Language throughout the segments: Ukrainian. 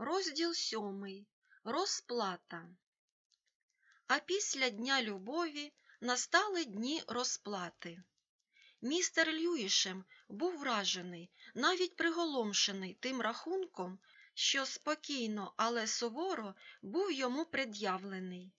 Розділ сьомий. Розплата. А після Дня любові настали дні розплати. Містер Люїшем був вражений, навіть приголомшений тим рахунком, що спокійно, але суворо був йому пред'явлений.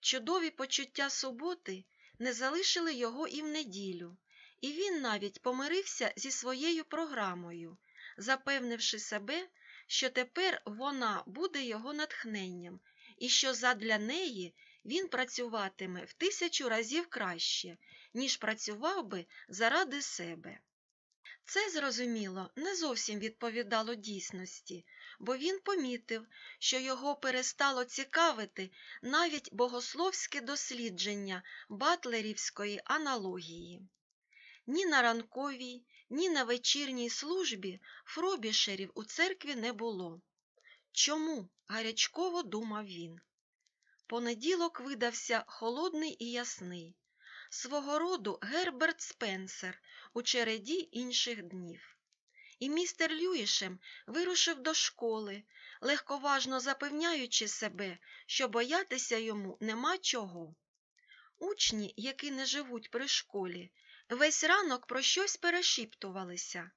Чудові почуття суботи не залишили його і в неділю, і він навіть помирився зі своєю програмою, запевнивши себе, що тепер вона буде його натхненням, і що задля неї він працюватиме в тисячу разів краще, ніж працював би заради себе. Це, зрозуміло, не зовсім відповідало дійсності, бо він помітив, що його перестало цікавити навіть богословське дослідження батлерівської аналогії. Ні на ранковій, ні на вечірній службі фробішерів у церкві не було. Чому? гарячково думав він. Понеділок видався холодний і ясний, свого роду Герберт Спенсер у череді інших днів. І містер Люїшем вирушив до школи, легковажно запевняючи себе, що боятися йому нема чого. Учні, які не живуть при школі, весь ранок про щось перешіптувалися,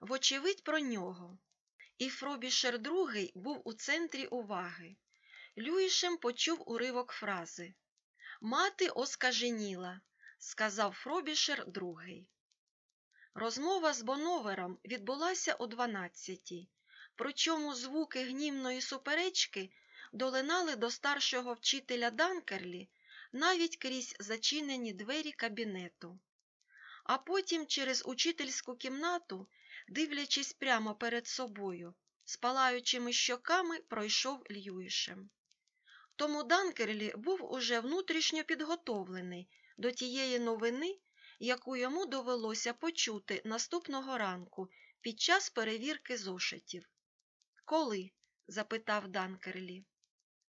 вочевидь про нього. І Фробішер другий був у центрі уваги. Люїшем почув уривок фрази Мати оскаженіла, сказав Фробішер другий. Розмова з Боновером відбулася о дванадцятій, причому звуки гнівної суперечки долинали до старшого вчителя Данкерлі навіть крізь зачинені двері кабінету. А потім через учительську кімнату, дивлячись прямо перед собою, з палаючими щоками пройшов Льюішем. Тому Данкерлі був уже внутрішньо підготовлений до тієї новини, яку йому довелося почути наступного ранку під час перевірки зошитів. Коли? запитав Данкерлі.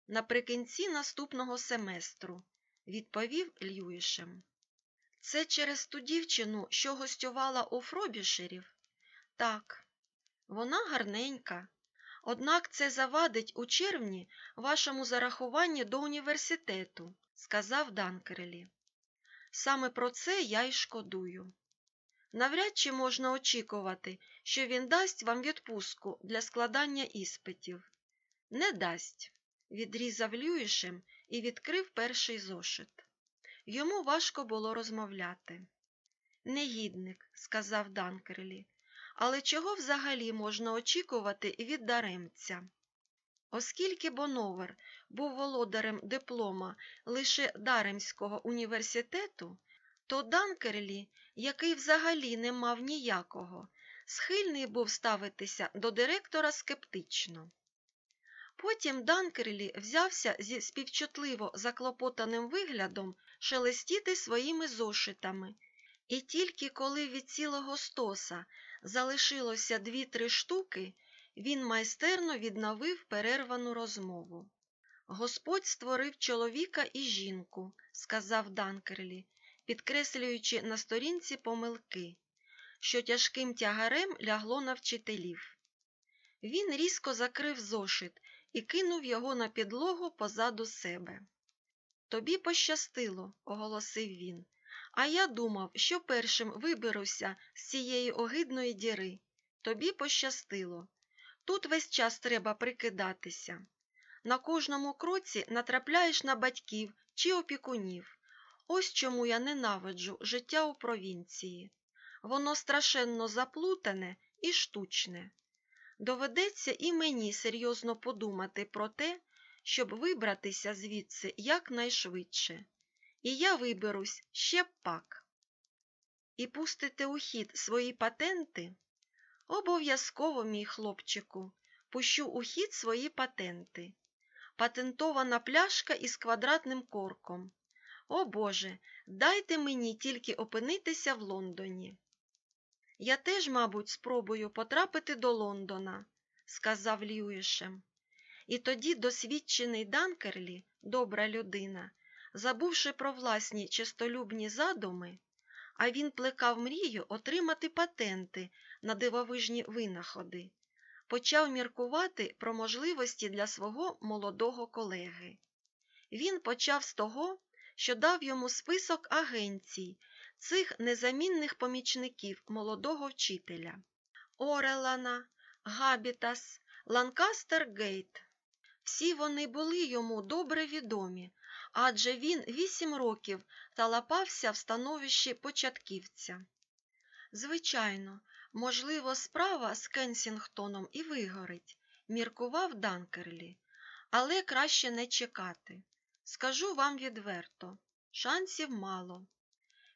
Наприкінці наступного семестру, відповів Льюішем. Це через ту дівчину, що гостювала у Фробішерів? Так, вона гарненька. Однак це завадить у червні вашому зарахуванні до університету, сказав Данкерлі. Саме про це я й шкодую. Навряд чи можна очікувати, що він дасть вам відпустку для складання іспитів. Не дасть, відрізав Льюїшем і відкрив перший зошит. Йому важко було розмовляти. Негідник, сказав Данкерлі, але чого взагалі можна очікувати від даремця? Оскільки Боновер був володарем диплома лише Даремського університету, то Данкерлі, який взагалі не мав ніякого, схильний був ставитися до директора скептично. Потім Данкерлі взявся зі співчутливо заклопотаним виглядом шелестіти своїми зошитами, і тільки коли від цілого стоса залишилося дві-три штуки, він майстерно відновив перервану розмову. Господь створив чоловіка і жінку, сказав Данкерлі, підкреслюючи на сторінці помилки, що тяжким тягарем лягло на вчителів. Він різко закрив зошит і кинув його на підлогу позаду себе. Тобі пощастило, оголосив він, а я думав, що першим виберуся з цієї огидної діри. Тобі пощастило. Тут весь час треба прикидатися. На кожному кроці натрапляєш на батьків чи опікунів. Ось чому я ненавиджу життя у провінції. Воно страшенно заплутане і штучне. Доведеться і мені серйозно подумати про те, щоб вибратися звідси якнайшвидше. І я виберусь ще пак. І пустите у хід свої патенти? Обов'язково, мій хлопчику, пущу у хід свої патенти. Патентована пляшка із квадратним корком. О Боже, дайте мені тільки опинитися в Лондоні. Я теж, мабуть, спробую потрапити до Лондона, сказав Льюішем. І тоді досвідчений Данкерлі, добра людина, забувши про власні чистолюбні задуми, а він плекав мрію отримати патенти на дивовижні винаходи, почав міркувати про можливості для свого молодого колеги. Він почав з того, що дав йому список агенцій, цих незамінних помічників молодого вчителя Орелана, Габітас, Ланкастер Гейт. Всі вони були йому добре відомі, адже він вісім років талапався в становищі початківця. Звичайно, можливо, справа з Кенсінгтоном і вигорить, міркував Данкерлі, але краще не чекати. Скажу вам відверто, шансів мало.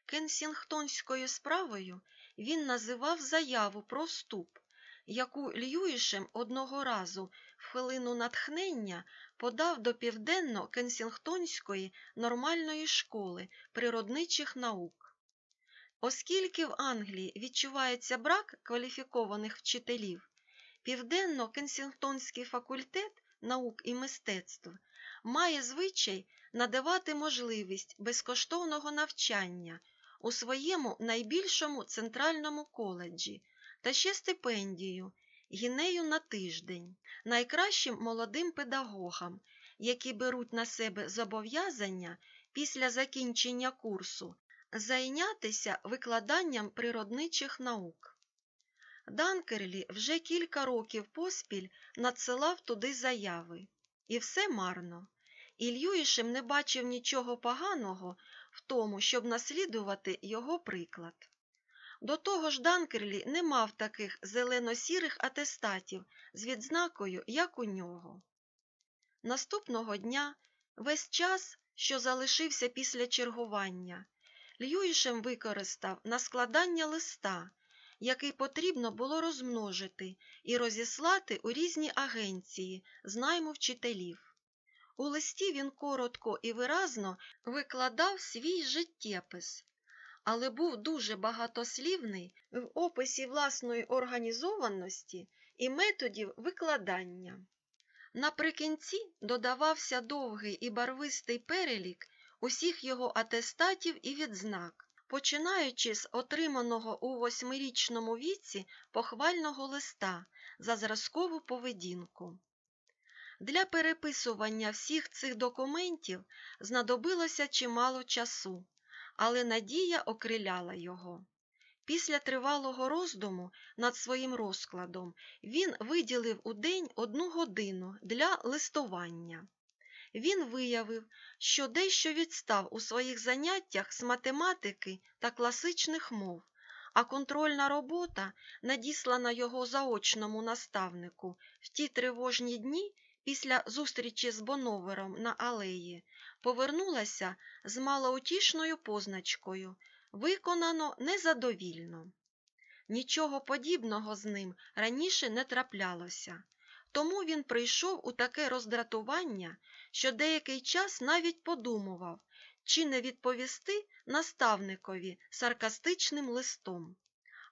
Кенсінгтонською справою він називав заяву про вступ, яку Льюішем одного разу в хвилину натхнення подав до південно-кенсінгтонської нормальної школи природничих наук. Оскільки в Англії відчувається брак кваліфікованих вчителів, Південно-Кенсінгтонський факультет наук і мистецтв має звичай надавати можливість безкоштовного навчання у своєму найбільшому центральному коледжі та ще стипендію гінею на тиждень найкращим молодим педагогам, які беруть на себе зобов'язання після закінчення курсу зайнятися викладанням природничих наук. Данкерлі вже кілька років поспіль надсилав туди заяви, і все марно. І Льюішем не бачив нічого поганого в тому, щоб наслідувати його приклад. До того ж Данкерлі не мав таких зелено-сірих атестатів з відзнакою, як у нього. Наступного дня, весь час, що залишився після чергування, Льюішем використав на складання листа, який потрібно було розмножити і розіслати у різні агенції з найму вчителів. У листі він коротко і виразно викладав свій життєпис, але був дуже багатослівний в описі власної організованості і методів викладання. Наприкінці додавався довгий і барвистий перелік усіх його атестатів і відзнак, починаючи з отриманого у восьмирічному віці похвального листа за зразкову поведінку. Для переписування всіх цих документів знадобилося чимало часу, але надія окриляла його. Після тривалого роздуму над своїм розкладом він виділив у день одну годину для листування. Він виявив, що дещо відстав у своїх заняттях з математики та класичних мов, а контрольна робота, надіслана його заочному наставнику в ті тривожні дні після зустрічі з Боновером на алеї, повернулася з малоутішною позначкою виконано незадовільно. Нічого подібного з ним раніше не траплялося, тому він прийшов у таке роздратування, що деякий час навіть подумував, чи не відповісти наставникові саркастичним листом.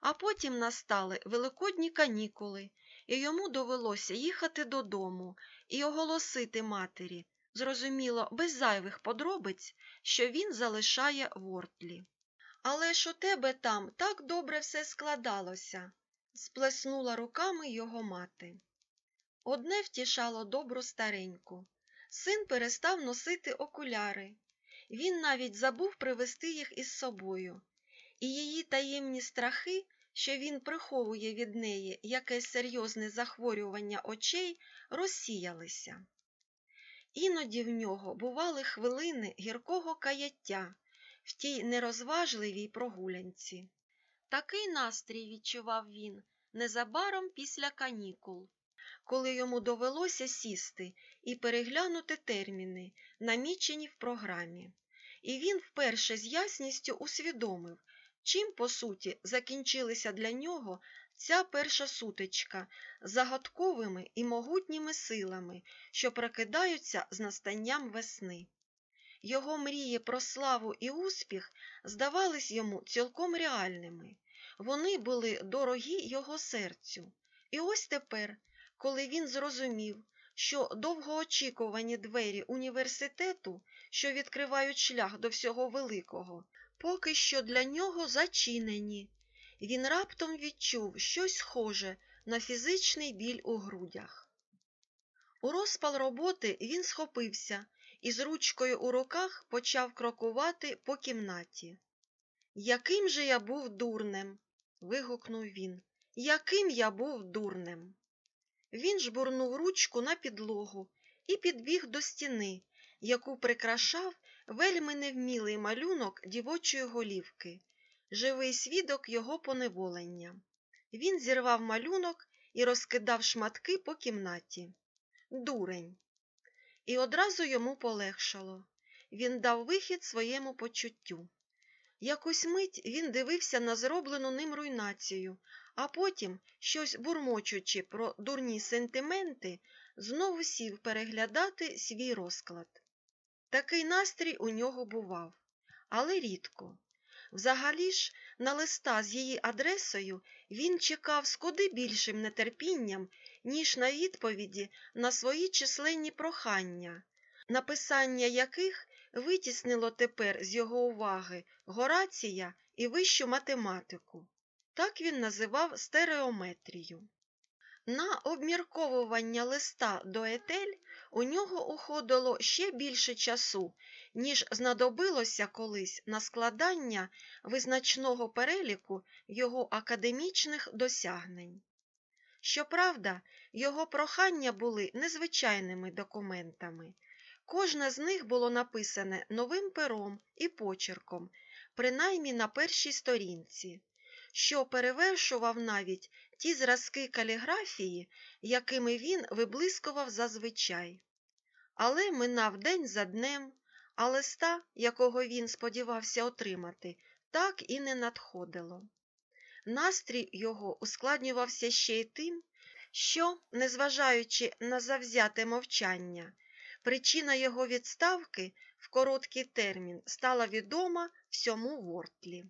А потім настали великодні канікули, і йому довелося їхати додому і оголосити матері, зрозуміло, без зайвих подробиць, що він залишає Вортлі. Але ж у тебе там так добре все складалося, сплеснула руками його мати. Одне втішало добру стареньку. Син перестав носити окуляри. Він навіть забув привезти їх із собою, і її таємні страхи, що він приховує від неї якесь серйозне захворювання очей, розсіялися. Іноді в нього бували хвилини гіркого каяття в тій нерозважливій прогулянці. Такий настрій відчував він незабаром після канікул, коли йому довелося сісти і переглянути терміни, намічені в програмі. І він вперше з ясністю усвідомив, чим, по суті, закінчилася для нього ця перша сутичка загадковими і могутніми силами, що прокидаються з настанням весни. Його мрії про славу і успіх здавались йому цілком реальними. Вони були дорогі його серцю. І ось тепер, коли він зрозумів, що довгоочікувані двері університету, що відкривають шлях до всього великого, поки що для нього зачинені, він раптом відчув щось схоже на фізичний біль у грудях. У розпал роботи він схопився і з ручкою у руках почав крокувати по кімнаті. Яким же я був дурнем? вигукнув він. Яким я був дурнем? Він жбурнув ручку на підлогу і підбіг до стіни, яку прикрашав вельми невмілий малюнок дівочої голівки, живий свідок його поневолення. Він зірвав малюнок і розкидав шматки по кімнаті. Дурень. І одразу йому полегшало. Він дав вихід своєму почуттю. Якусь мить він дивився на зроблену ним руйнацію, а потім, щось бурмочучи про дурні сентименти, знову сів переглядати свій розклад. Такий настрій у нього бував, але рідко. Взагалі ж, на листа з її адресою він чекав з куди більшим нетерпінням, ніж на відповіді на свої численні прохання, написання яких витіснило тепер з його уваги Горація і вищу математику. Так він називав стереометрію. На обмірковування листа до етель у нього уходило ще більше часу, ніж знадобилося колись на складання визначного переліку його академічних досягнень. Щоправда, його прохання були незвичайними документами. Кожне з них було написане новим пером і почерком, принаймні на першій сторінці, що перевершував навіть ті зразки каліграфії, якими він виблискував зазвичай. Але минав день за днем, а листа, якого він сподівався отримати, так і не надходило. Настрій його ускладнювався ще й тим, що, незважаючи на завзяте мовчання, причина його відставки в короткий термін стала відома всьому Вортлі.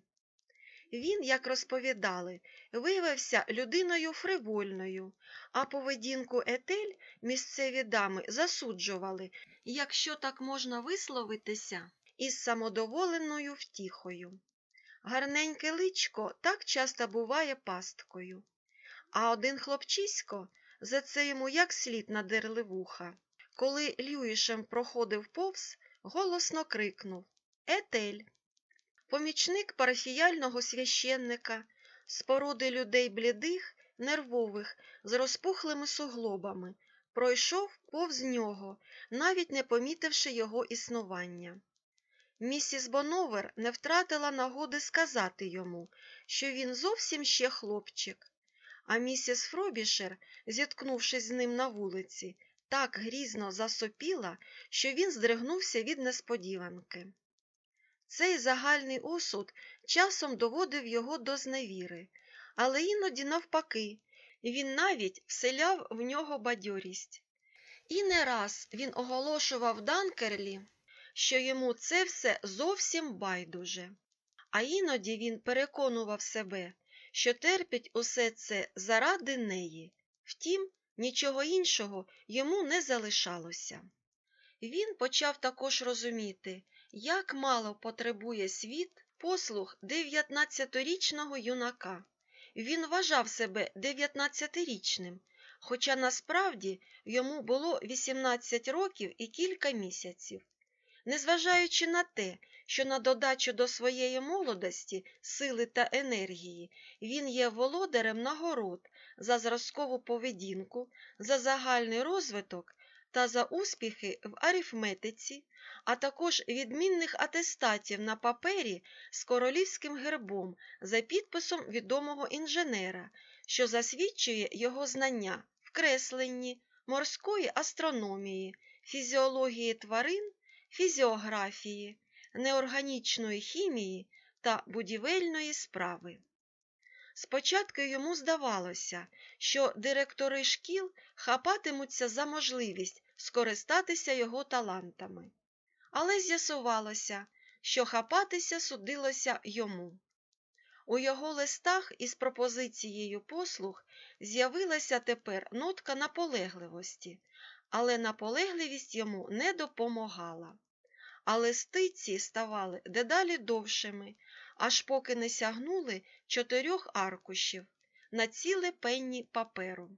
Він, як розповідали, виявився людиною фривольною, а поведінку етель місцеві дами засуджували, якщо так можна висловитися, із самодоволеною втіхою. Гарненьке личко так часто буває пасткою, а один хлопчисько за це йому як слід надерли вуха. Коли Люїшем проходив повз, голосно крикнув Етель. Помічник парафіяльного священника, з породи людей блідих, нервових, з розпухлими суглобами, пройшов повз нього, навіть не помітивши його існування. Місіс Боновер не втратила нагоди сказати йому, що він зовсім ще хлопчик, а місіс Фробішер, зіткнувшись з ним на вулиці, так грізно засопіла, що він здригнувся від несподіванки. Цей загальний осуд часом доводив його до зневіри, але іноді, навпаки, він навіть вселяв в нього бадьорість. І не раз він оголошував Данкерлі, що йому це все зовсім байдуже. А іноді він переконував себе, що терпить усе це заради неї. Втім, нічого іншого йому не залишалося. Він почав також розуміти, як мало потребує світ послуг 19-річного юнака. Він вважав себе 19-річним, хоча насправді йому було 18 років і кілька місяців. Незважаючи на те, що на додачу до своєї молодості, сили та енергії він є володарем нагород за зразкову поведінку, за загальний розвиток та за успіхи в арифметиці, а також відмінних атестатів на папері з королівським гербом за підписом відомого інженера, що засвідчує його знання в кресленні, морської астрономії, фізіології тварин, фізіографії, неорганічної хімії та будівельної справи. Спочатку йому здавалося, що директори шкіл хапатимуться за можливість скористатися його талантами, але з'ясувалося, що хапатися судилося йому. У його листах із пропозицією послуг з'явилася тепер нотка наполегливості, але наполегливість йому не допомагала. А листи ставали дедалі довшими, аж поки не сягнули чотирьох аркушів. на ціле пенні паперу.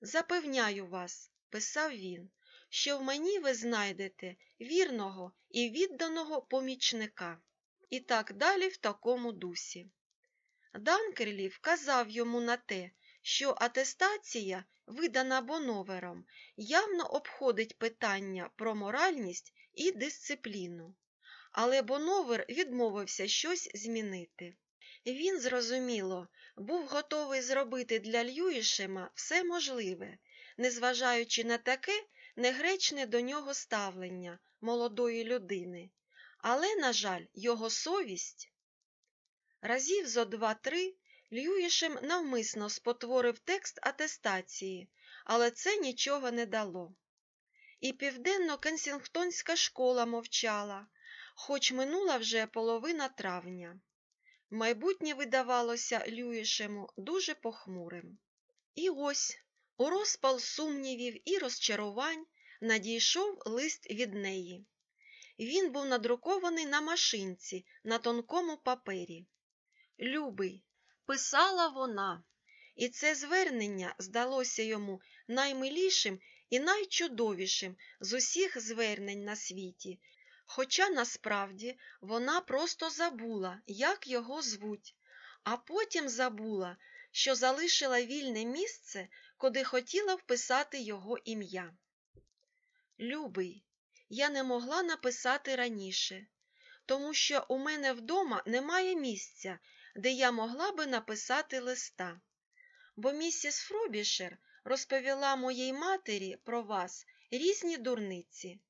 Запевняю вас, писав він, що в мені ви знайдете вірного і відданого помічника. І так далі в такому дусі. Данкерлі вказав йому на те, що атестація, видана Боновером, явно обходить питання про моральність і дисципліну. Але Боновер відмовився щось змінити. Він, зрозуміло, був готовий зробити для Льюішема все можливе, незважаючи на таке негречне до нього ставлення молодої людини. Але, на жаль, його совість. Разів зо два-три Льюішем навмисно спотворив текст атестації, але це нічого не дало. І південно-кенсінгтонська школа мовчала, хоч минула вже половина травня. Майбутнє видавалося Люїшему дуже похмурим. І ось, у розпал сумнівів і розчарувань, надійшов лист від неї. Він був надрукований на машинці на тонкому папері. Любий, писала вона, і це звернення здалося йому наймилішим і найчудовішим з усіх звернень на світі, хоча насправді вона просто забула, як його звуть, а потім забула, що залишила вільне місце, куди хотіла вписати його ім'я. Любий, я не могла написати раніше, тому що у мене вдома немає місця, де я могла би написати листа. Бо місіс Фробішер розповіла моїй матері про вас різні дурниці.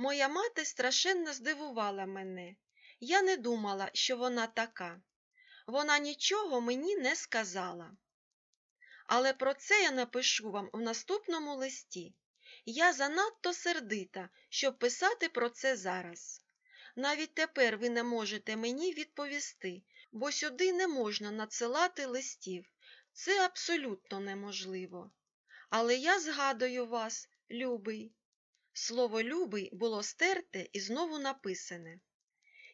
Моя мати страшенно здивувала мене. Я не думала, що вона така. Вона нічого мені не сказала. Але про це я напишу вам в наступному листі. Я занадто сердита, щоб писати про це зараз. Навіть тепер ви не можете мені відповісти, бо сюди не можна надсилати листів. Це абсолютно неможливо. Але я згадую вас, любий. Слово любий було стерте і знову написане.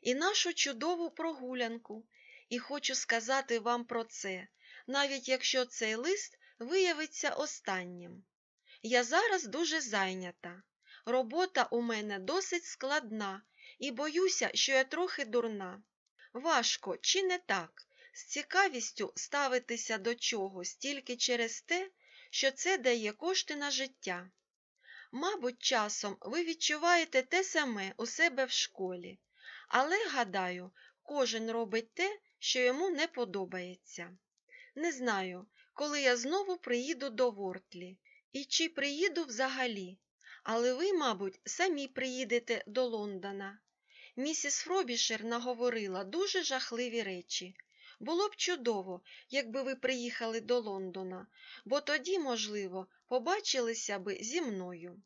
І нашу чудову прогулянку, і хочу сказати вам про це, навіть якщо цей лист виявиться останнім. Я зараз дуже зайнята. Робота у мене досить складна, і боюся, що я трохи дурна. Важко, чи не так, з цікавістю ставитися до чогось тільки через те, що це дає кошти на життя. Мабуть, часом ви відчуваєте те саме у себе в школі, але, гадаю, кожен робить те, що йому не подобається. Не знаю, коли я знову приїду до Вортлі і чи приїду взагалі, але ви, мабуть, самі приїдете до Лондона. Місіс Фробішер наговорила дуже жахливі речі. Було б чудово, якби ви приїхали до Лондона, бо тоді, можливо, побачилися би зі мною.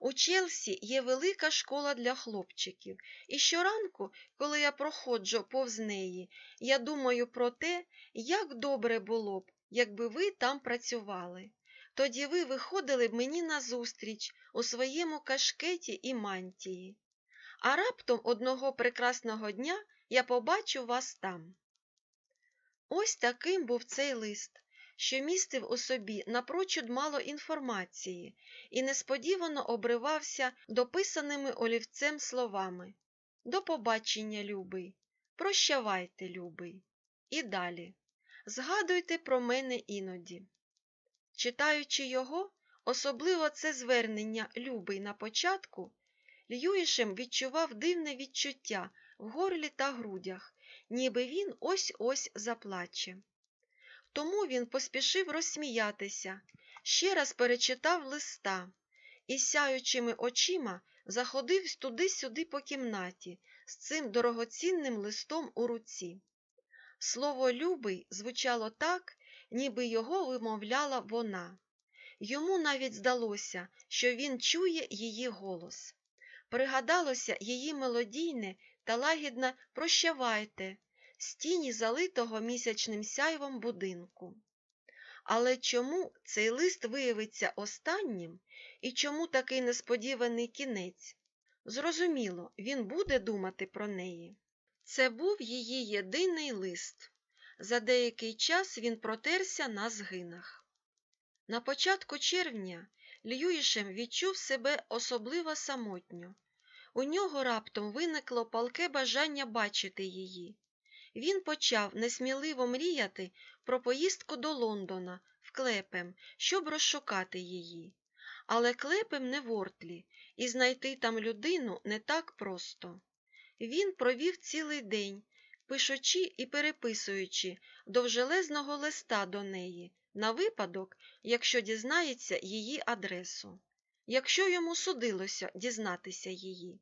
У Челсі є велика школа для хлопчиків, і щоранку, коли я проходжу повз неї, я думаю про те, як добре було б, якби ви там працювали. Тоді ви виходили б мені назустріч у своєму кашкеті і мантії. А раптом одного прекрасного дня я побачу вас там. Ось таким був цей лист, що містив у собі напрочуд мало інформації і несподівано обривався дописаними олівцем словами До побачення, любий, прощавайте, любий. І далі. Згадуйте про мене іноді. Читаючи його, особливо це звернення любий на початку, Льюішем відчував дивне відчуття в горлі та грудях, ніби він ось-ось заплаче. Тому він поспішив розсміятися, ще раз перечитав листа і, сяючими очима, заходив туди-сюди по кімнаті з цим дорогоцінним листом у руці. Слово любий звучало так, ніби його вимовляла вона. Йому навіть здалося, що він чує її голос. Пригадалося її мелодійне та лагідне прощавайте з тіні залитого місячним сяйвом будинку. Але чому цей лист виявиться останнім і чому такий несподіваний кінець? Зрозуміло, він буде думати про неї. Це був її єдиний лист. За деякий час він протерся на згинах. На початку червня Льюішем відчув себе особливо самотньо. У нього раптом виникло палке бажання бачити її. Він почав несміливо мріяти про поїздку до Лондона в клепем, щоб розшукати її. Але клепем не Вортлі, і знайти там людину не так просто. Він провів цілий день, пишучи і переписуючи довжелезного листа до неї на випадок, якщо дізнається її адресу, якщо йому судилося дізнатися її.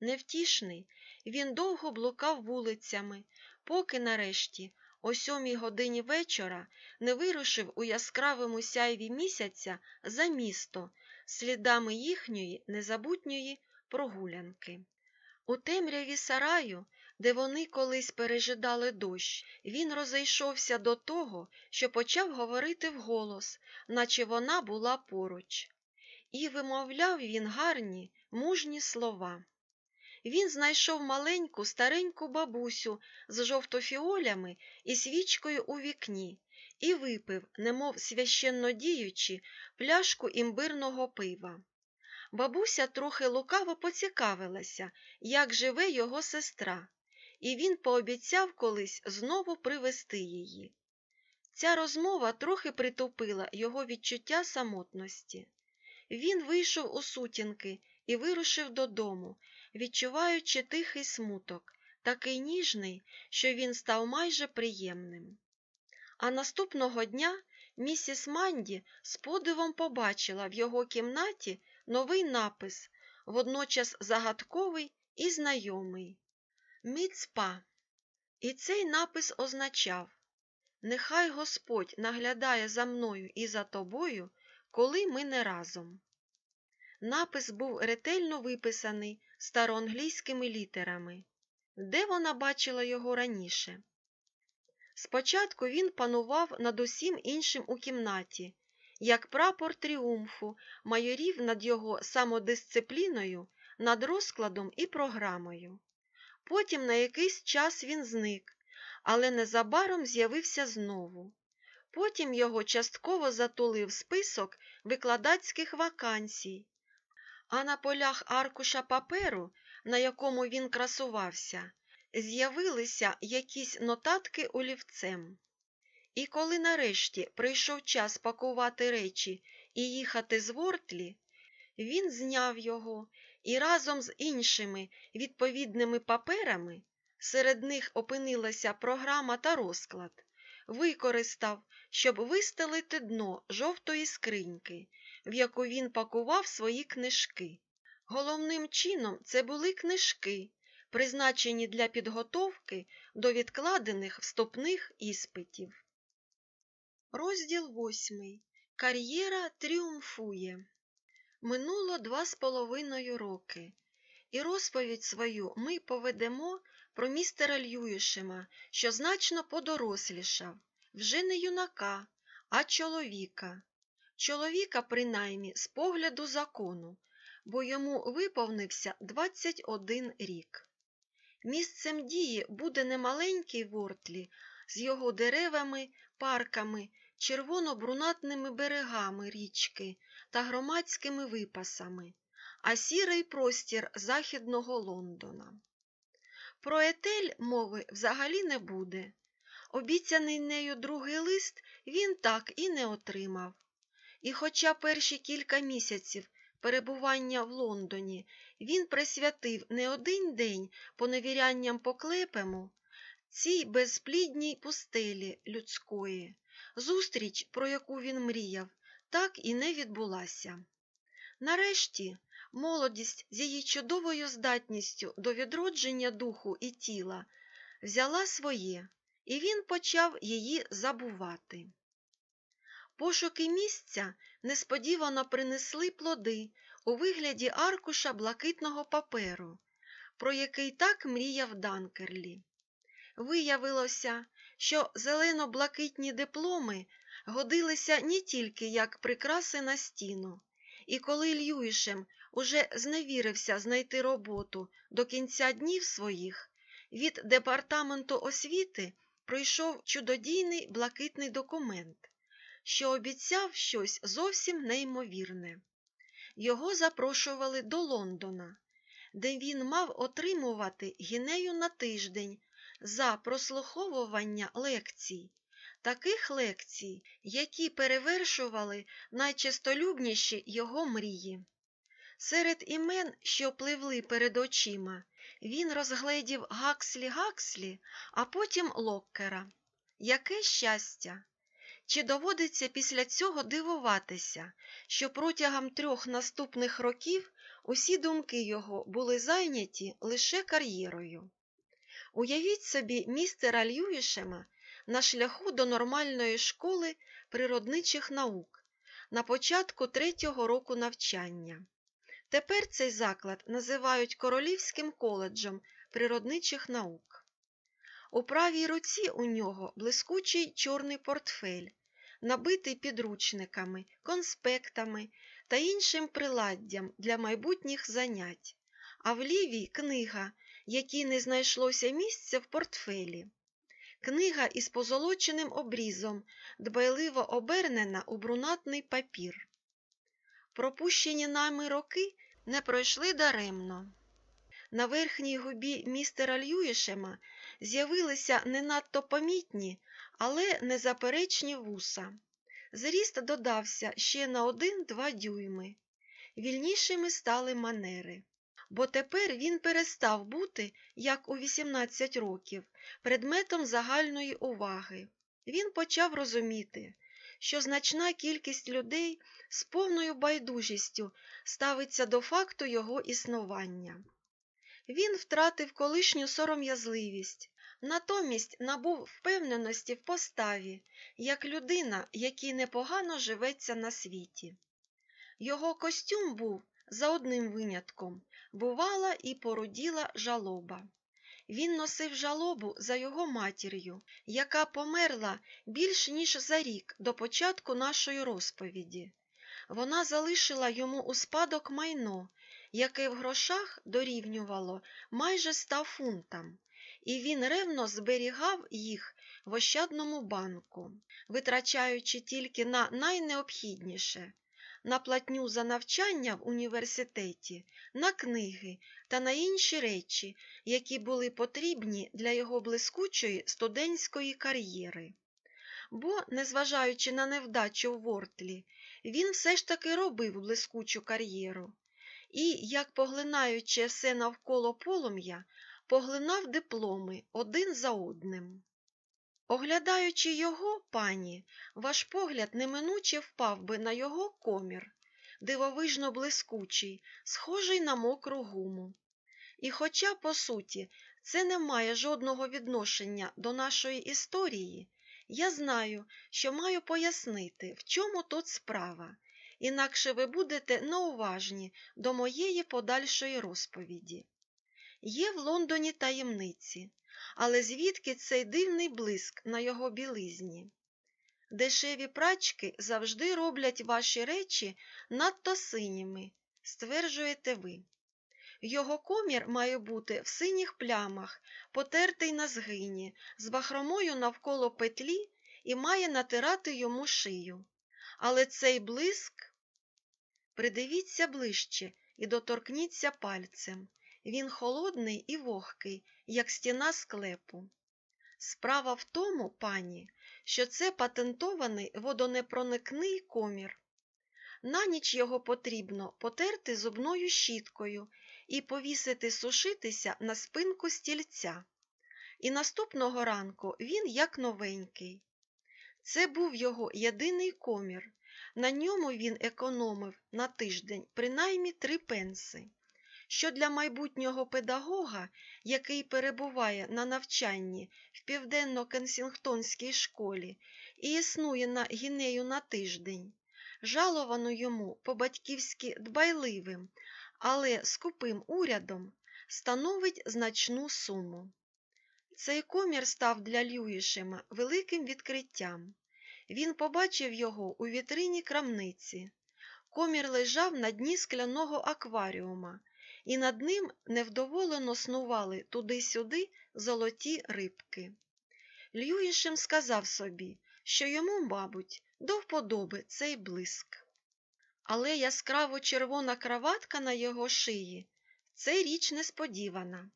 Невтішний, він довго блукав вулицями, поки нарешті, о сьомій годині вечора, не вирушив у яскравому сяйві місяця за місто слідами їхньої незабутньої прогулянки. У темряві сараю, де вони колись пережидали дощ, він розійшовся до того, що почав говорити вголос, наче вона була поруч. І вимовляв він гарні, мужні слова. Він знайшов маленьку стареньку бабусю з жовтофіолями і свічкою у вікні і випив, немов священно діючи, пляшку імбирного пива. Бабуся трохи лукаво поцікавилася, як живе його сестра, і він пообіцяв колись знову привезти її. Ця розмова трохи притупила його відчуття самотності. Він вийшов у сутінки і вирушив додому, відчуваючи тихий смуток, такий ніжний, що він став майже приємним. А наступного дня місіс Манді з подивом побачила в його кімнаті новий напис, водночас загадковий і знайомий Міцпа. І цей напис означав Нехай Господь наглядає за мною і за тобою, коли ми не разом. Напис був ретельно виписаний староанглійськими літерами. Де вона бачила його раніше? Спочатку він панував над усім іншим у кімнаті, як прапор тріумфу, майорів над його самодисципліною, над розкладом і програмою. Потім на якийсь час він зник, але незабаром з'явився знову. Потім його частково затулив список викладацьких вакансій, а на полях аркуша паперу, на якому він красувався, з'явилися якісь нотатки олівцем. І коли нарешті прийшов час пакувати речі і їхати з Вортлі, він зняв його і разом з іншими відповідними паперами, серед них опинилася програма та розклад, використав, щоб вистелити дно жовтої скриньки, в яку він пакував свої книжки. Головним чином це були книжки, призначені для підготовки до відкладених вступних іспитів. Розділ восьмий. Кар'єра тріумфує. Минуло два з половиною роки, і розповідь свою ми поведемо про містера Льюішема, що значно подорослішав, вже не юнака, а чоловіка. Чоловіка, принаймні, з погляду закону, бо йому виповнився 21 рік. Місцем дії буде немаленький Вортлі з його деревами, парками, червоно-брунатними берегами річки та громадськими випасами, а сірий простір західного Лондона. Про етель мови взагалі не буде. Обіцяний нею другий лист він так і не отримав. І хоча перші кілька місяців перебування в Лондоні він присвятив не один день поневірянням поклепему, цій безплідній пустелі людської, зустріч, про яку він мріяв, так і не відбулася. Нарешті молодість з її чудовою здатністю до відродження духу і тіла взяла своє, і він почав її забувати. Пошуки місця несподівано принесли плоди у вигляді аркуша блакитного паперу, про який так мріяв Данкерлі. Виявилося, що зелено-блакитні дипломи годилися не тільки як прикраси на стіну, і коли Льюішем уже зневірився знайти роботу до кінця днів своїх, від департаменту освіти пройшов чудодійний блакитний документ, що обіцяв щось зовсім неймовірне. Його запрошували до Лондона, де він мав отримувати гінею на тиждень за прослуховування лекцій, таких лекцій, які перевершували найчистолюбніші його мрії. Серед імен, що пливли перед очима, він розгледів Гакслі Гакслі, а потім Локкера. Яке щастя! Чи доводиться після цього дивуватися, що протягом трьох наступних років усі думки його були зайняті лише кар'єрою? Уявіть собі містера Льюішема на шляху до нормальної школи природничих наук на початку третього року навчання. Тепер цей заклад називають Королівським коледжем природничих наук. У правій руці у нього блискучий чорний портфель, набитий підручниками, конспектами та іншим приладдям для майбутніх занять, а в лівій книга, якій не знайшлося місця в портфелі. Книга із позолоченим обрізом, дбайливо обернена у брунатний папір. Пропущені нами роки не пройшли даремно. На верхній губі містера Льюішема з'явилися не надто помітні, але незаперечні вуса. Зріст додався ще на один-два дюйми. Вільнішими стали манери. Бо тепер він перестав бути, як у 18 років, предметом загальної уваги. Він почав розуміти, що значна кількість людей з повною байдужістю ставиться до факту його існування. Він втратив колишню сором'язливість, натомість набув впевненості в поставі, як людина, якій непогано живеться на світі. Його костюм був, за одним винятком, бувала і поруділа жалоба. Він носив жалобу за його матір'ю, яка померла більш ніж за рік до початку нашої розповіді. Вона залишила йому у спадок майно, яке в грошах дорівнювало майже ста фунтам, і він ревно зберігав їх в ощадному банку, витрачаючи тільки на найнеобхідніше на платню за навчання в університеті, на книги та на інші речі, які були потрібні для його блискучої студентської кар'єри. Бо, незважаючи на невдачу в Вортлі, він все ж таки робив блискучу кар'єру і, як поглинаючи все навколо полум'я, поглинав дипломи один за одним. Оглядаючи його, пані, ваш погляд неминуче впав би на його комір, дивовижно блискучий, схожий на мокру гуму. І хоча, по суті, це не має жодного відношення до нашої історії, я знаю, що маю пояснити, в чому тут справа, інакше ви будете неуважні до моєї подальшої розповіді. Є в Лондоні таємниці, але звідки цей дивний блиск на його білизні? Дешеві прачки завжди роблять ваші речі надто синіми, стверджуєте ви. Його комір має бути в синіх плямах, потертий на згині, з бахромою навколо петлі і має натирати йому шию. Але цей блиск придивіться ближче і доторкніться пальцем. Він холодний і вогкий, як стіна склепу. Справа в тому, пані, що це патентований водонепроникний комір. На ніч його потрібно потерти зубною щіткою і повісити сушитися на спинку стільця. І наступного ранку він як новенький. Це був його єдиний комір. На ньому він економив на тиждень принаймні три пенси що для майбутнього педагога, який перебуває на навчанні в південно-кенсінгтонській школі і існує на гінею на тиждень, жаловано йому по-батьківськи дбайливим, але скупим урядом, становить значну суму. Цей комір став для Люїшема великим відкриттям. Він побачив його у вітрині крамниці. Комір лежав на дні скляного акваріума, і над ним невдоволено снували туди-сюди золоті рибки. Льюішем сказав собі, що йому, мабуть, до вподоби цей блиск. Але яскраво червона краватка на його шиї це річ несподівана.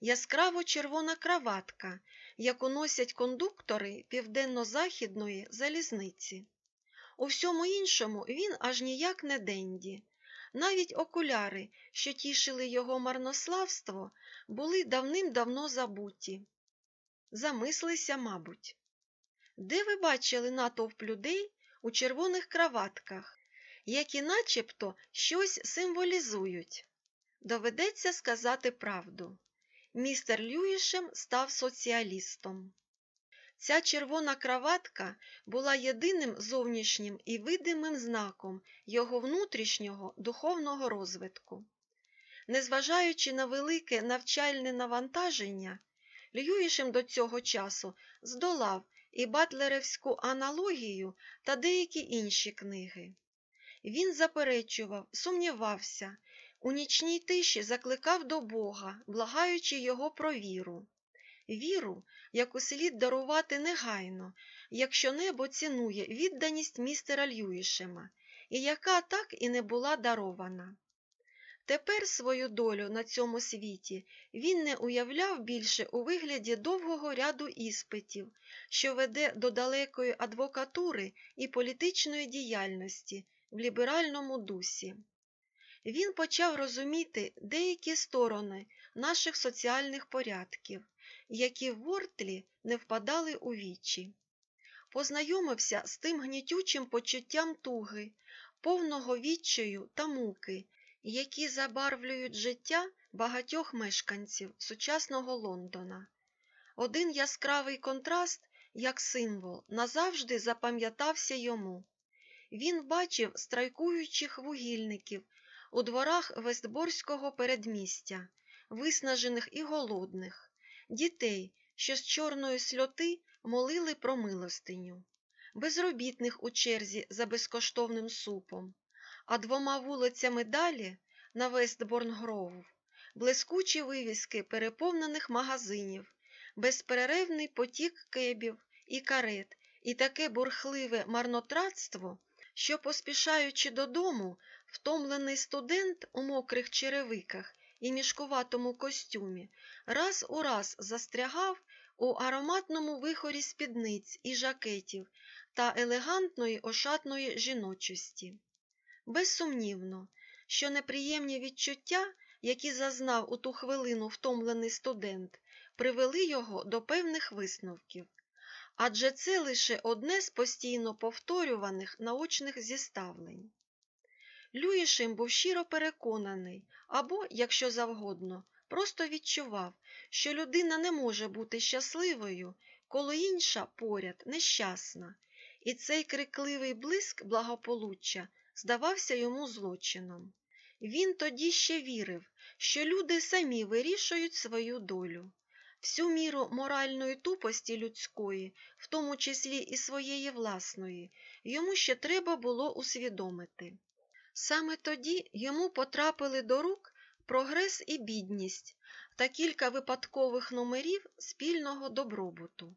Яскраво червона краватка, яку носять кондуктори південно-західної залізниці. У всьому іншому він аж ніяк не денді. Навіть окуляри, що тішили його марнославство, були давним-давно забуті. Замислися, мабуть. Де ви бачили натовп людей у червоних краватках, які начебто щось символізують? Доведеться сказати правду. Містер Люїшем став соціалістом. Ця червона краватка була єдиним зовнішнім і видимим знаком його внутрішнього духовного розвитку. Незважаючи на велике навчальне навантаження, Льюішем до цього часу здолав і батлерівську аналогію та деякі інші книги. Він заперечував, сумнівався, у нічній тиші закликав до Бога, благаючи його про віру. Віру, яку слід дарувати негайно, якщо небо цінує відданість містера Льюішема, і яка так і не була дарована. Тепер свою долю на цьому світі він не уявляв більше у вигляді довгого ряду іспитів, що веде до далекої адвокатури і політичної діяльності в ліберальному дусі. Він почав розуміти деякі сторони наших соціальних порядків, які в Вортлі не впадали у вічі. Познайомився з тим гнітючим почуттям туги, повного відчаю та муки, які забарвлюють життя багатьох мешканців сучасного Лондона. Один яскравий контраст, як символ, назавжди запам'ятався йому. Він бачив страйкуючих вугільників у дворах Вестборського передмістя, виснажених і голодних, дітей, що з чорної сльоти молили про милостиню, безробітних у черзі за безкоштовним супом, а двома вулицями далі на Вестборн-Гроув блискучі вивіски переповнених магазинів, безперервний потік кебів і карет, і таке бурхливе марнотратство, що, поспішаючи додому, втомлений студент у мокрих черевиках і мішкуватому костюмі раз у раз застрягав у ароматному вихорі спідниць і жакетів та елегантної ошатної жіночості. Безсумнівно, що неприємні відчуття, які зазнав у ту хвилину втомлений студент, привели його до певних висновків. Адже це лише одне з постійно повторюваних наочних зіставлень. Люїшем був щиро переконаний, або, якщо завгодно, просто відчував, що людина не може бути щасливою, коли інша поряд нещасна, і цей крикливий блиск благополуччя здавався йому злочином. Він тоді ще вірив, що люди самі вирішують свою долю. Всю міру моральної тупості людської, в тому числі і своєї власної, йому ще треба було усвідомити. Саме тоді йому потрапили до рук прогрес і бідність та кілька випадкових номерів спільного добробуту.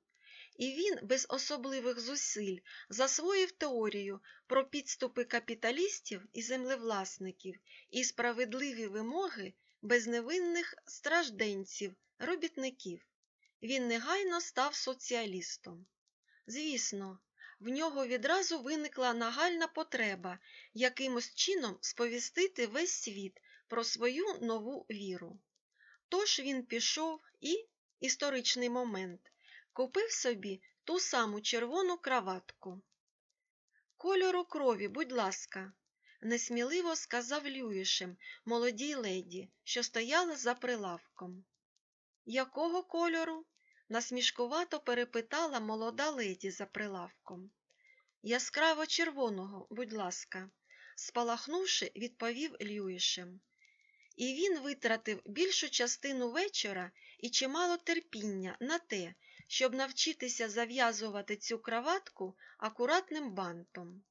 І він без особливих зусиль засвоїв теорію про підступи капіталістів і землевласників і справедливі вимоги безневинних стражденців, робітників. Він негайно став соціалістом. Звісно, в нього відразу виникла нагальна потреба якимось чином сповістити весь світ про свою нову віру. Тож він пішов і, історичний момент, купив собі ту саму червону краватку. Кольору крові, будь ласка, несміливо сказав Люїшем молодій леді, що стояла за прилавком. Якого кольору? Насмішкувато перепитала молода леді за прилавком. Яскраво червоного, будь ласка, спалахнувши, відповів Люїшем. І він витратив більшу частину вечора і чимало терпіння на те, щоб навчитися зав'язувати цю краватку акуратним бантом.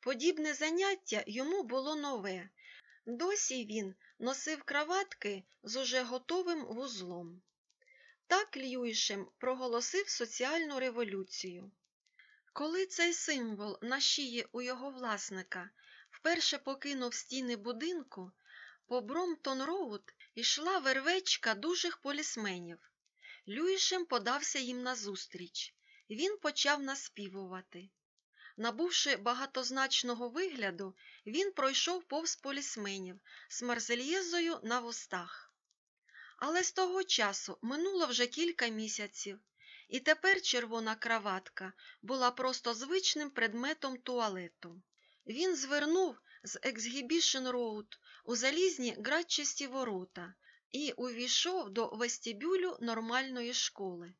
Подібне заняття йому було нове. Досі він носив краватки з уже готовим вузлом. Так Льюішем проголосив соціальну революцію. Коли цей символ на шиї у його власника вперше покинув стіни будинку, по Бромтон Роуд йшла вервечка дужих полісменів. Льюішем подався їм назустріч. Він почав наспівувати. Набувши багатозначного вигляду, він пройшов повз полісменів з марсельєзою на вустах. Але з того часу минуло вже кілька місяців, і тепер червона краватка була просто звичним предметом туалету. Він звернув з Ексгібішн Роуд у залізні градчасті ворота і увійшов до вестибюлю нормальної школи.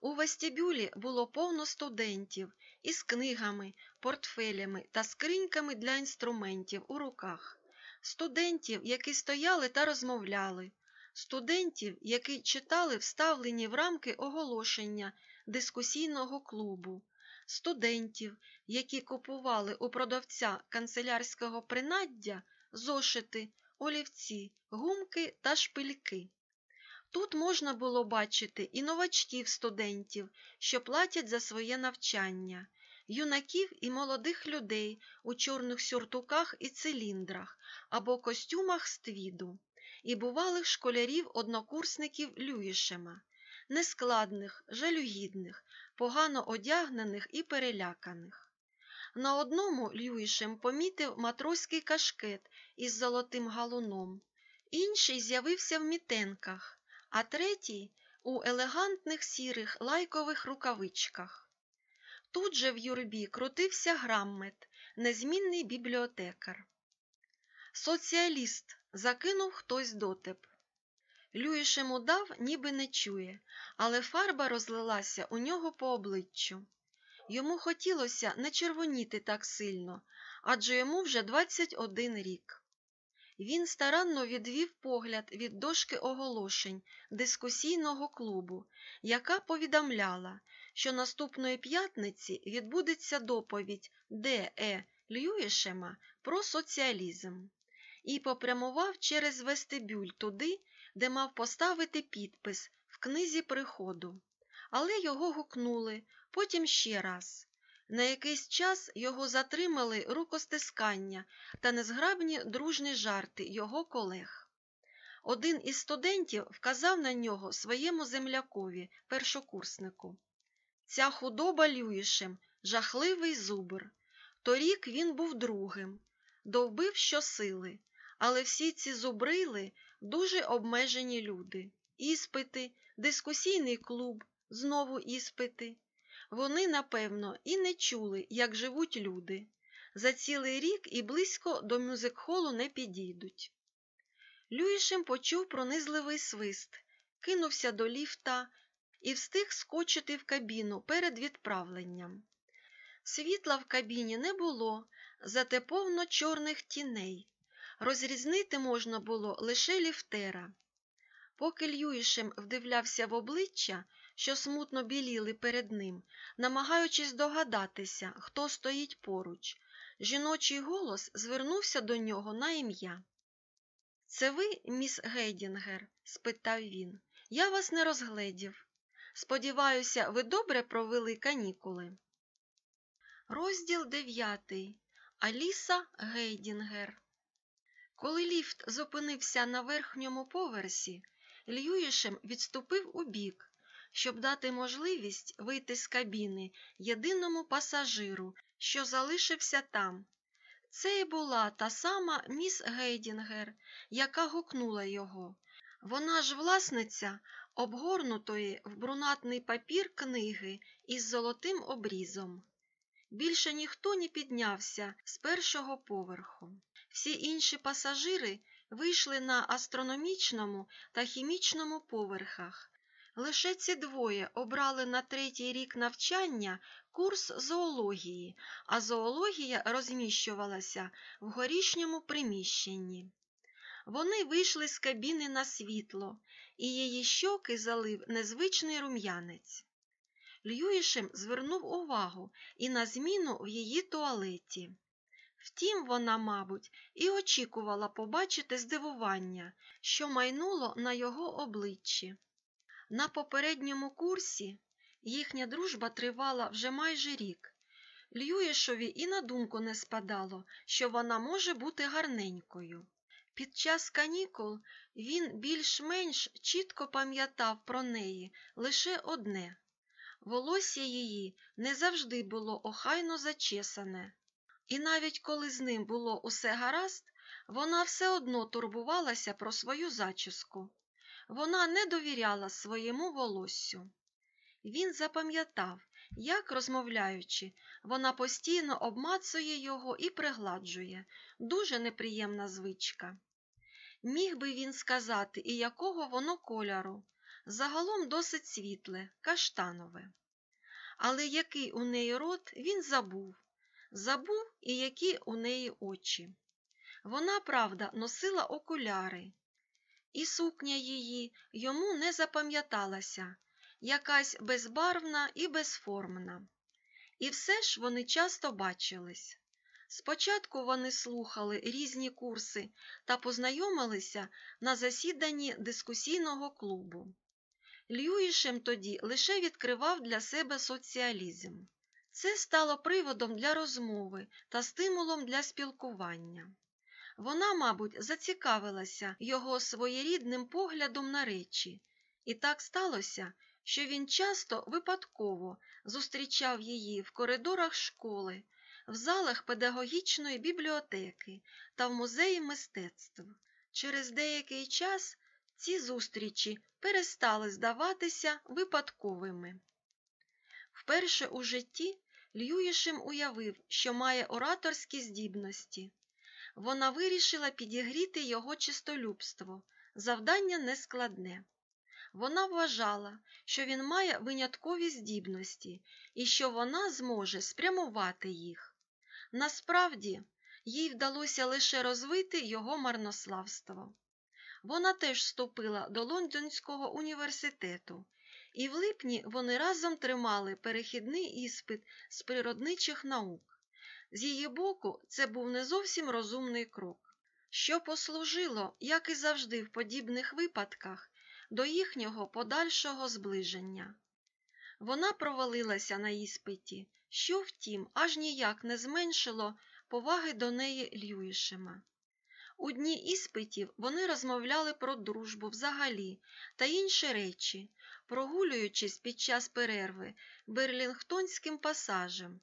У вестибюлі було повно студентів із книгами, портфелями та скриньками для інструментів у руках, студентів, які стояли та розмовляли, студентів, які читали вставлені в рамки оголошення дискусійного клубу, студентів, які купували у продавця канцелярського принаддя зошити, олівці, гумки та шпильки. Тут можна було бачити і новачків студентів, що платять за своє навчання, юнаків і молодих людей у чорних сюртуках і циліндрах або костюмах з твіду, і бувалих школярів-однокурсників Люїшема, нескладних, жалюгідних, погано одягнених і переляканих. На одному Люїшем помітив матроський кашкет із золотим галуном, інший з'явився в мітенках а третій у елегантних сірих лайкових рукавичках. Тут же в юрбі крутився граммет, незмінний бібліотекар. Соціаліст закинув хтось дотеп. Люїшем удав, ніби не чує, але фарба розлилася у нього по обличчю. Йому хотілося не червоніти так сильно, адже йому вже 21 рік. Він старанно відвів погляд від дошки оголошень дискусійного клубу, яка повідомляла, що наступної п'ятниці відбудеться доповідь Д. Е. Льюішема про соціалізм, і попрямував через вестибюль туди, де мав поставити підпис в книзі приходу. Але його гукнули потім ще раз. На якийсь час його затримали рукостискання та незграбні дружні жарти його колег. Один із студентів вказав на нього своєму землякові, першокурснику. Ця худоба Люїшем жахливий зубр. Торік він був другим, довбив щосили, але всі ці зубрили дуже обмежені люди. Іспити, дискусійний клуб, знову іспити. Вони, напевно, і не чули, як живуть люди. За цілий рік і близько до мюзик-холу не підійдуть. Люїшем почув пронизливий свист, кинувся до ліфта і встиг скочити в кабіну перед відправленням. Світла в кабіні не було, зате повно чорних тіней. Розрізнити можна було лише ліфтера. Поки Льюішем вдивлявся в обличчя, що смутно біліли перед ним, намагаючись догадатися, хто стоїть поруч, жіночий голос звернувся до нього на ім'я. Це ви, міс Гейдінгер? спитав він. Я вас не розгледів. Сподіваюся, ви добре провели канікули. Розділ дев'ятий. Аліса Гейдінгер. Коли ліфт зупинився на верхньому поверсі, Льюішем відступив убік, щоб дати можливість вийти з кабіни єдиному пасажиру, що залишився там. Це й була та сама міс Гейдінгер, яка гукнула його. Вона ж власниця обгорнутої в брунатний папір книги із золотим обрізом. Більше ніхто не піднявся з першого поверху. Всі інші пасажири вийшли на астрономічному та хімічному поверхах. Лише ці двоє обрали на третій рік навчання курс зоології, а зоологія розміщувалася в горішньому приміщенні. Вони вийшли з кабіни на світло, і її щоки залив незвичний рум'янець. Льюішем звернув увагу і на зміну в її туалеті. Втім, вона, мабуть, і очікувала побачити здивування, що майнуло на його обличчі. На попередньому курсі їхня дружба тривала вже майже рік. Льюішові і на думку не спадало, що вона може бути гарненькою. Під час канікул він більш-менш чітко пам'ятав про неї лише одне волосся її не завжди було охайно зачесане, і навіть коли з ним було усе гаразд, вона все одно турбувалася про свою зачіску. Вона не довіряла своєму волоссю. Він запам'ятав, як, розмовляючи, вона постійно обмацує його і пригладжує. Дуже неприємна звичка. Міг би він сказати, і якого воно кольору, загалом досить світле, каштанове. Але який у неї рот, він забув. Забув і які у неї очі. Вона, правда, носила окуляри, і сукня її йому не запам'яталася, якась безбарвна і безформна. І все ж вони часто бачились. Спочатку вони слухали різні курси та познайомилися на засіданні дискусійного клубу. Льюішем тоді лише відкривав для себе соціалізм. Це стало приводом для розмови та стимулом для спілкування. Вона, мабуть, зацікавилася його своєрідним поглядом на речі, і так сталося, що він часто випадково зустрічав її в коридорах школи, в залах педагогічної бібліотеки та в музеї мистецтв. Через деякий час ці зустрічі перестали здаватися випадковими. Вперше у житті Льюішем уявив, що має ораторські здібності. Вона вирішила підігріти його чистолюбство, завдання нескладне. Вона вважала, що він має виняткові здібності і що вона зможе спрямувати їх. Насправді, їй вдалося лише розвити його марнославство. Вона теж вступила до Лондонського університету, і в липні вони разом тримали перехідний іспит з природничих наук. З її боку, це був не зовсім розумний крок, що послужило, як і завжди в подібних випадках, до їхнього подальшого зближення. Вона провалилася на іспиті, що, втім, аж ніяк не зменшило поваги до неї Льюішема. У дні іспитів вони розмовляли про дружбу взагалі та інші речі, прогулюючись під час перерви Берлінгтонським пасажем,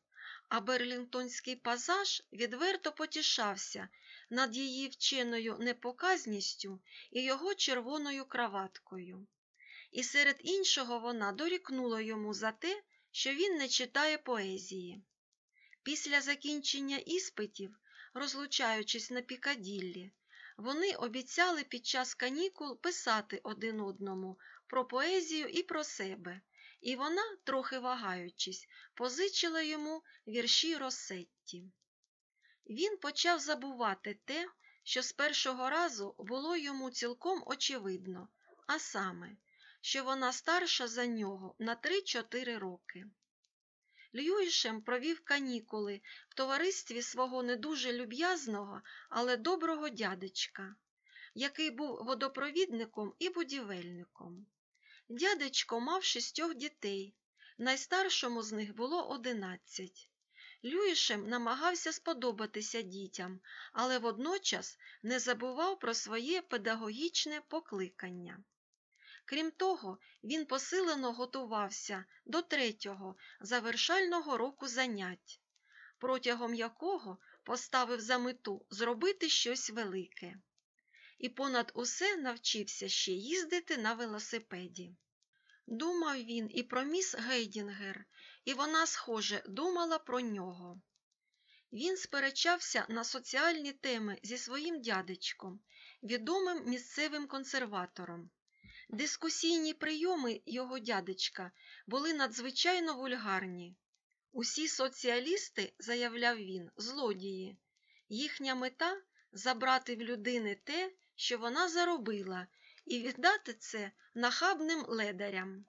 а Берлінгтонський пасаж відверто потішався над її вченою непоказністю і його червоною краваткою. І серед іншого вона дорікнула йому за те, що він не читає поезії. Після закінчення іспитів, розлучаючись на Пікаділлі, вони обіцяли під час канікул писати один одному про поезію і про себе, і вона, трохи вагаючись, позичила йому вірші Росетті. Він почав забувати те, що з першого разу було йому цілком очевидно, а саме, що вона старша за нього на 3-4 роки. Льюішем провів канікули в товаристві свого не дуже люб'язного, але доброго дядечка, який був водопровідником і будівельником. Дядечко мав шістьох дітей, найстаршому з них було одинадцять. Люїшем намагався сподобатися дітям, але водночас не забував про своє педагогічне покликання. Крім того, він посилено готувався до третього завершального року занять, протягом якого поставив за мету зробити щось велике. І понад усе навчився ще їздити на велосипеді. Думав він і про міс Гейдінгер, і вона, схоже, думала про нього. Він сперечався на соціальні теми зі своїм дядечком, відомим місцевим консерватором. Дискусійні прийоми його дядечка були надзвичайно вульгарні. Усі соціалісти, заявляв він, злодії. Їхня мета забрати в людини те, що вона заробила, і віддати це нахабним ледарям.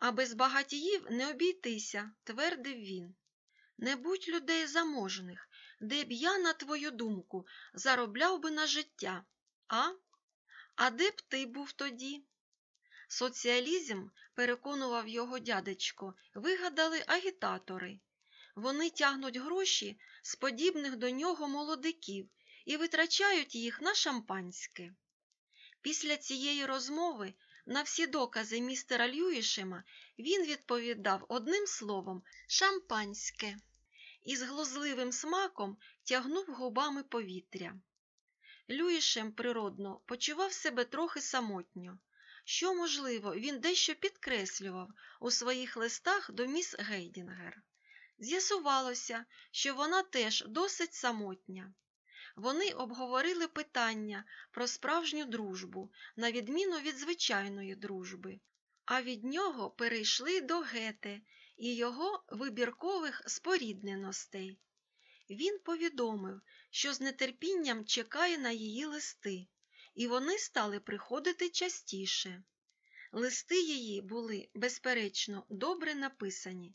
А без багатіїв не обійтися, твердив він. Не будь людей заможних, де б я, на твою думку, заробляв би на життя, а? А де б ти був тоді? Соціалізм, переконував його дядечко, вигадали агітатори. Вони тягнуть гроші з подібних до нього молодиків і витрачають їх на шампанське. Після цієї розмови на всі докази містера Льюішема він відповідав одним словом шампанське і з глузливим смаком тягнув губами повітря. Люїшем природно почував себе трохи самотньо, що, можливо, він дещо підкреслював у своїх листах до міс Гейдінгер. З'ясувалося, що вона теж досить самотня. Вони обговорили питання про справжню дружбу, на відміну від звичайної дружби, а від нього перейшли до Гете і його вибіркових спорідненостей. Він повідомив, що з нетерпінням чекає на її листи, і вони стали приходити частіше. Листи її були, безперечно, добре написані.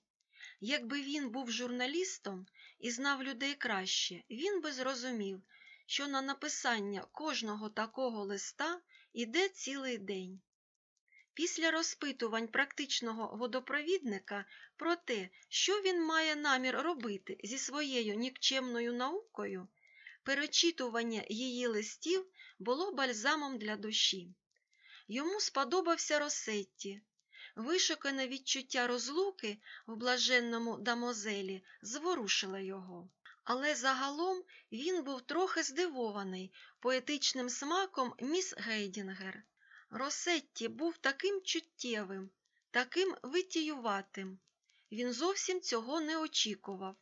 Якби він був журналістом і знав людей краще, він би зрозумів, що на написання кожного такого листа іде цілий день. Після розпитувань практичного водопровідника про те, що він має намір робити зі своєю нікчемною наукою, перечитування її листів було бальзамом для душі. Йому сподобався Росетті. Вишукане відчуття розлуки в блаженному дамозелі зворушило його. Але загалом він був трохи здивований поетичним смаком міс Гейдінгер. Росетті був таким чуттєвим, таким витіюватим. Він зовсім цього не очікував.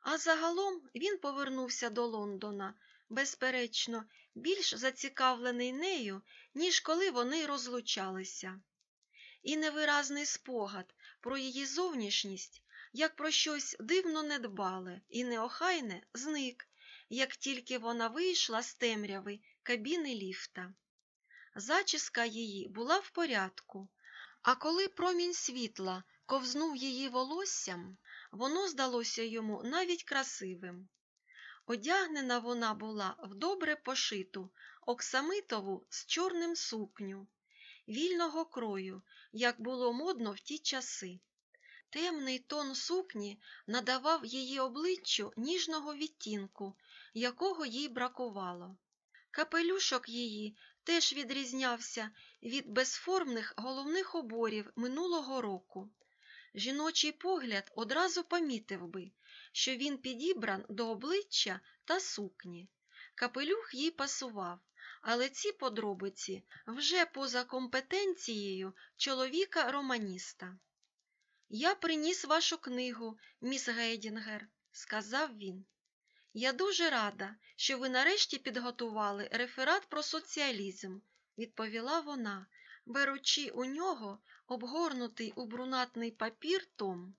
А загалом він повернувся до Лондона, безперечно, більш зацікавлений нею, ніж коли вони розлучалися. І невиразний спогад про її зовнішність, як про щось дивно недбале і неохайне, зник, як тільки вона вийшла з темряви кабіни ліфта. Зачіска її була в порядку, а коли промінь світла ковзнув її волоссям, воно здалося йому навіть красивим. Одягнена вона була в добре пошиту, оксамитову з чорним сукню, вільного крою, як було модно в ті часи. Темний тон сукні надавав її обличчю ніжного відтінку, якого їй бракувало. Капелюшок її теж відрізнявся від безформних головних уборів минулого року. Жіночий погляд одразу помітив би, що він підібран до обличчя та сукні. Капелюх їй пасував, але ці подробиці вже поза компетенцією чоловіка романіста. Я приніс вашу книгу, міс Гейдінгер, сказав він. Я дуже рада, що ви нарешті підготували реферат про соціалізм, відповіла вона, беручи у нього обгорнутий у брунатний папір том.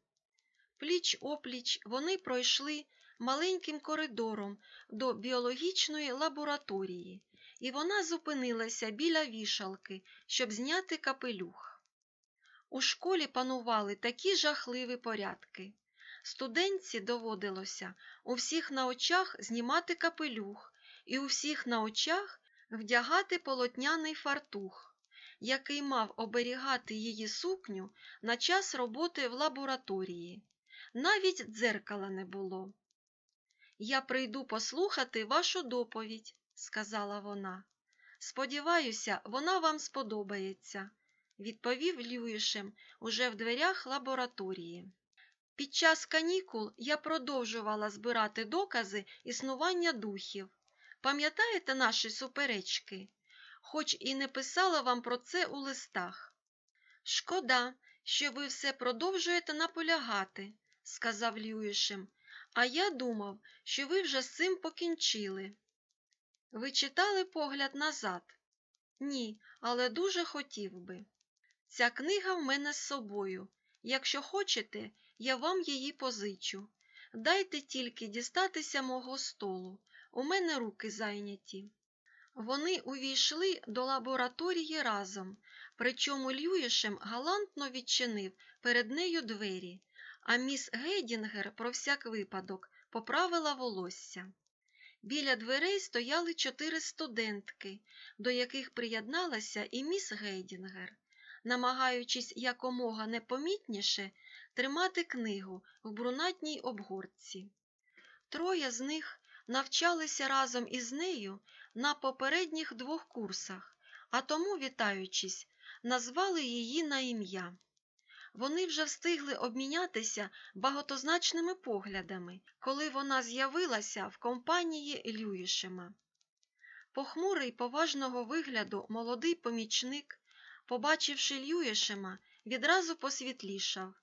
Пліч опліч вони пройшли маленьким коридором до біологічної лабораторії, і вона зупинилася біля вішалки, щоб зняти капелюх. У школі панували такі жахливі порядки. Студентці доводилося у всіх на очах знімати капелюх і у всіх на очах вдягати полотняний фартух, який мав оберігати її сукню на час роботи в лабораторії. Навіть дзеркала не було. Я прийду послухати вашу доповідь, сказала вона. Сподіваюся, вона вам сподобається, відповів Люїшем уже в дверях лабораторії. Під час канікул я продовжувала збирати докази існування духів. Пам'ятаєте наші суперечки? Хоч і не писала вам про це у листах. Шкода, що ви все продовжуєте наполягати, сказав Люїшем, а я думав, що ви вже з цим покінчили. Ви читали погляд назад? Ні, але дуже хотів би. Ця книга в мене з собою. Якщо хочете, я вам її позичу. Дайте тільки дістатися мого столу. У мене руки зайняті. Вони увійшли до лабораторії разом, причому Льюішем галантно відчинив перед нею двері, а міс Гейдінгер про всяк випадок поправила волосся. Біля дверей стояли чотири студентки, до яких приєдналася і міс Гейдінгер, намагаючись якомога непомітніше тримати книгу в брунатній обгортці. Троє з них навчалися разом із нею на попередніх двох курсах, а тому, вітаючись, назвали її на ім'я. Вони вже встигли обмінятися багатозначними поглядами, коли вона з'явилася в компанії Люїшема. Похмурий поважного вигляду молодий помічник, побачивши Люїшема, відразу посвітлішав.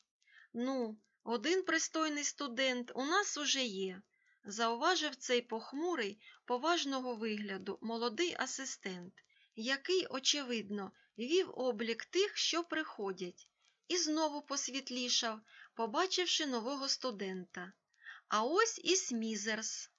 Ну, один пристойний студент у нас уже є, зауважив цей похмурий поважного вигляду молодий асистент, який, очевидно, вів облік тих, що приходять, і знову посвітлішав, побачивши нового студента. А ось і Смізерс.